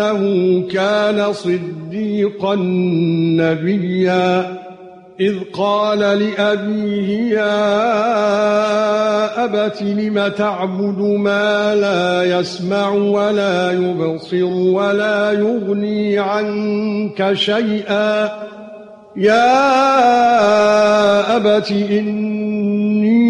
إِنَّهُ كَانَ صِدِّيقًا نَّبِيًّا. إِذْ قَالَ لِأَبِيهِ يَا أَبَتِ لِمَ تَعْبُدُ مَا لَا يَسْمَعُ وَلَا يُبْصِرُ وَلَا يُغْنِي عَنكَ شَيْئًا. يَا أَبَتِ إِنِّي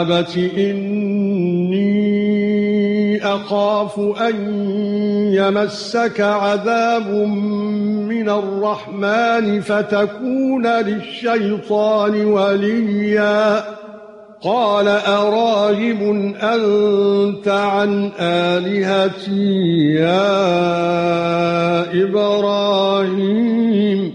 أَبَتِ إِنِّي أَخَافُ أَن يَمَسَّكَ عَذَابٌ مِّنَ الرَّحْمَنِ فَتَكُونَ لِلشَّيْطَانِ وَلِيًّا. قال أراغب أنت عن آلهتي يا إبراهيم؟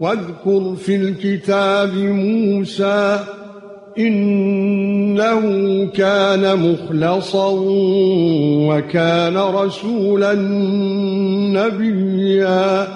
واذكر في الكتاب موسى إنه كان مخلصا وكان رسولا نبيا.